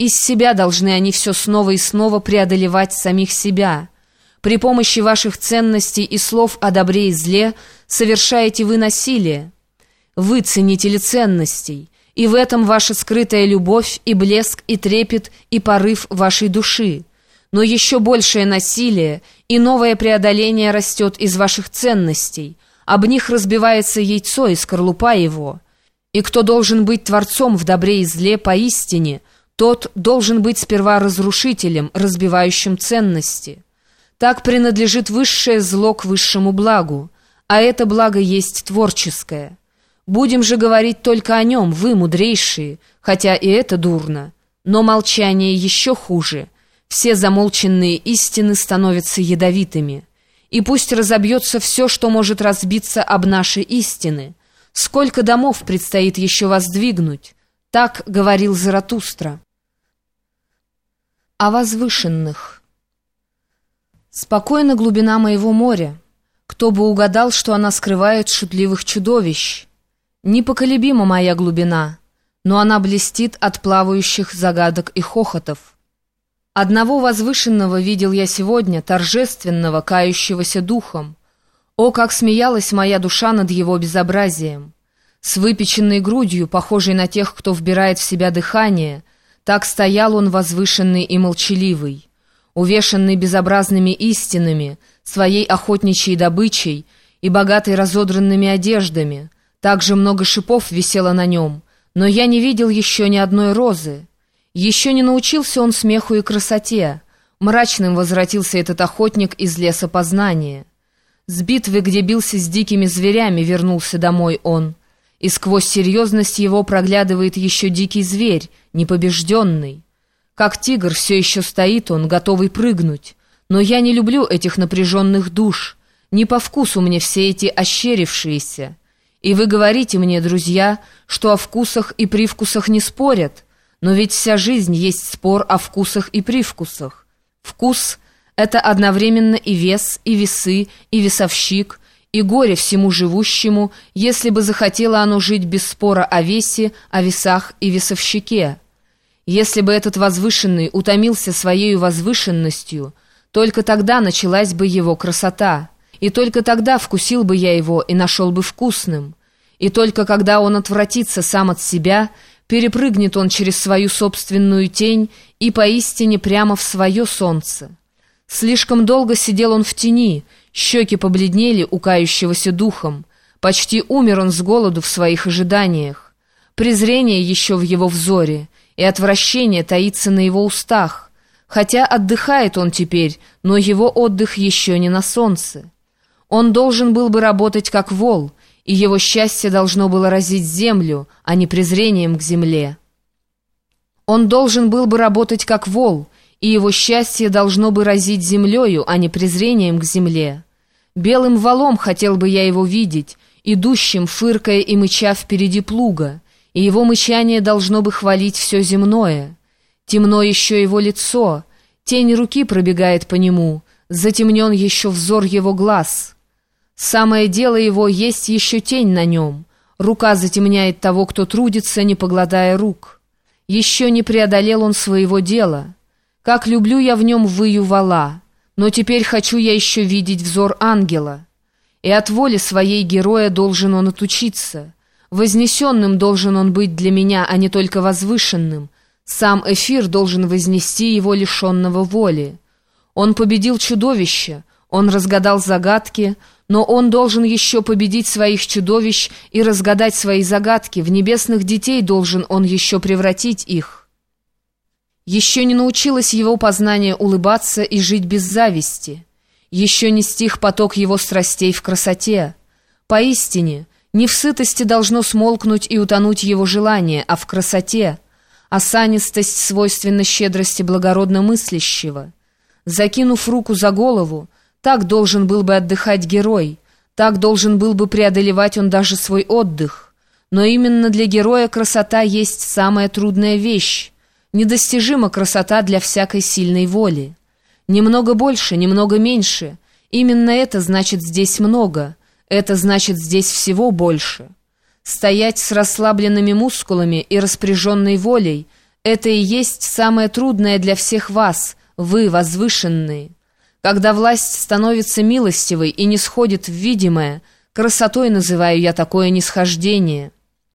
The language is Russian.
Из себя должны они все снова и снова преодолевать самих себя. При помощи ваших ценностей и слов о добре и зле совершаете вы насилие. Вы ценители ценностей, и в этом ваша скрытая любовь и блеск и трепет и порыв вашей души. Но еще большее насилие и новое преодоление растет из ваших ценностей, об них разбивается яйцо и скорлупа его. И кто должен быть творцом в добре и зле поистине, тот должен быть сперва разрушителем, разбивающим ценности. Так принадлежит высшее зло к высшему благу, а это благо есть творческое. Будем же говорить только о нем, вы, мудрейшие, хотя и это дурно. Но молчание еще хуже. Все замолченные истины становятся ядовитыми. И пусть разобьется все, что может разбиться об наши истины. Сколько домов предстоит еще воздвигнуть? Так говорил Заратустра. О возвышенных. Спокойна глубина моего моря. Кто бы угадал, что она скрывает шутливых чудовищ. Непоколебима моя глубина, но она блестит от плавающих загадок и хохотов. Одного возвышенного видел я сегодня, торжественного, кающегося духом. О, как смеялась моя душа над его безобразием! С выпеченной грудью, похожей на тех, кто вбирает в себя дыхание, так стоял он возвышенный и молчаливый, увешанный безобразными истинами, своей охотничьей добычей и богатой разодранными одеждами. Также много шипов висело на нем, но я не видел еще ни одной розы. Еще не научился он смеху и красоте. Мрачным возвратился этот охотник из леса познания. С битвы, где бился с дикими зверями, вернулся домой он. И сквозь серьезность его проглядывает еще дикий зверь, непобежденный. Как тигр все еще стоит он, готовый прыгнуть. Но я не люблю этих напряженных душ. Не по вкусу мне все эти ощерившиеся. И вы говорите мне, друзья, что о вкусах и привкусах не спорят — но ведь вся жизнь есть спор о вкусах и привкусах. Вкус — это одновременно и вес, и весы, и весовщик, и горе всему живущему, если бы захотело оно жить без спора о весе, о весах и весовщике. Если бы этот возвышенный утомился своей возвышенностью, только тогда началась бы его красота, и только тогда вкусил бы я его и нашел бы вкусным. И только когда он отвратится сам от себя — Перепрыгнет он через свою собственную тень и поистине прямо в свое солнце. Слишком долго сидел он в тени, щеки побледнели у кающегося духом. Почти умер он с голоду в своих ожиданиях. Презрение еще в его взоре, и отвращение таится на его устах. Хотя отдыхает он теперь, но его отдых еще не на солнце. Он должен был бы работать как вол — и его счастье должно было разить землю, а не презрением к земле. Он должен был бы работать как вол, и его счастье должно бы разить землею, а не презрением к земле. Белым валом хотел бы я его видеть, идущим, фыркая и мыча впереди плуга, и его мычание должно бы хвалить все земное. Темно еще его лицо, тень руки пробегает по нему, затемнен еще взор его глаз». Самое дело его есть еще тень на нем. Рука затемняет того, кто трудится, не погладая рук. Еще не преодолел он своего дела. Как люблю я в нем выю вала, но теперь хочу я еще видеть взор ангела. И от воли своей героя должен он отучиться. Вознесенным должен он быть для меня, а не только возвышенным. Сам эфир должен вознести его лишенного воли. Он победил чудовище, он разгадал загадки, но он должен еще победить своих чудовищ и разгадать свои загадки. В небесных детей должен он еще превратить их. Еще не научилось его познание улыбаться и жить без зависти. Еще не стих поток его страстей в красоте. Поистине, не в сытости должно смолкнуть и утонуть его желание, а в красоте. Осанистость свойственна щедрости благородно мыслящего. Закинув руку за голову, так должен был бы отдыхать герой, так должен был бы преодолевать он даже свой отдых. Но именно для героя красота есть самая трудная вещь. Недостижима красота для всякой сильной воли. Немного больше, немного меньше. Именно это значит здесь много. Это значит здесь всего больше. Стоять с расслабленными мускулами и распряженной волей – Это и есть самое трудное для всех вас, вы, возвышенные. Когда власть становится милостивой и не сходит в видимое, красотой называю я такое нисхождение».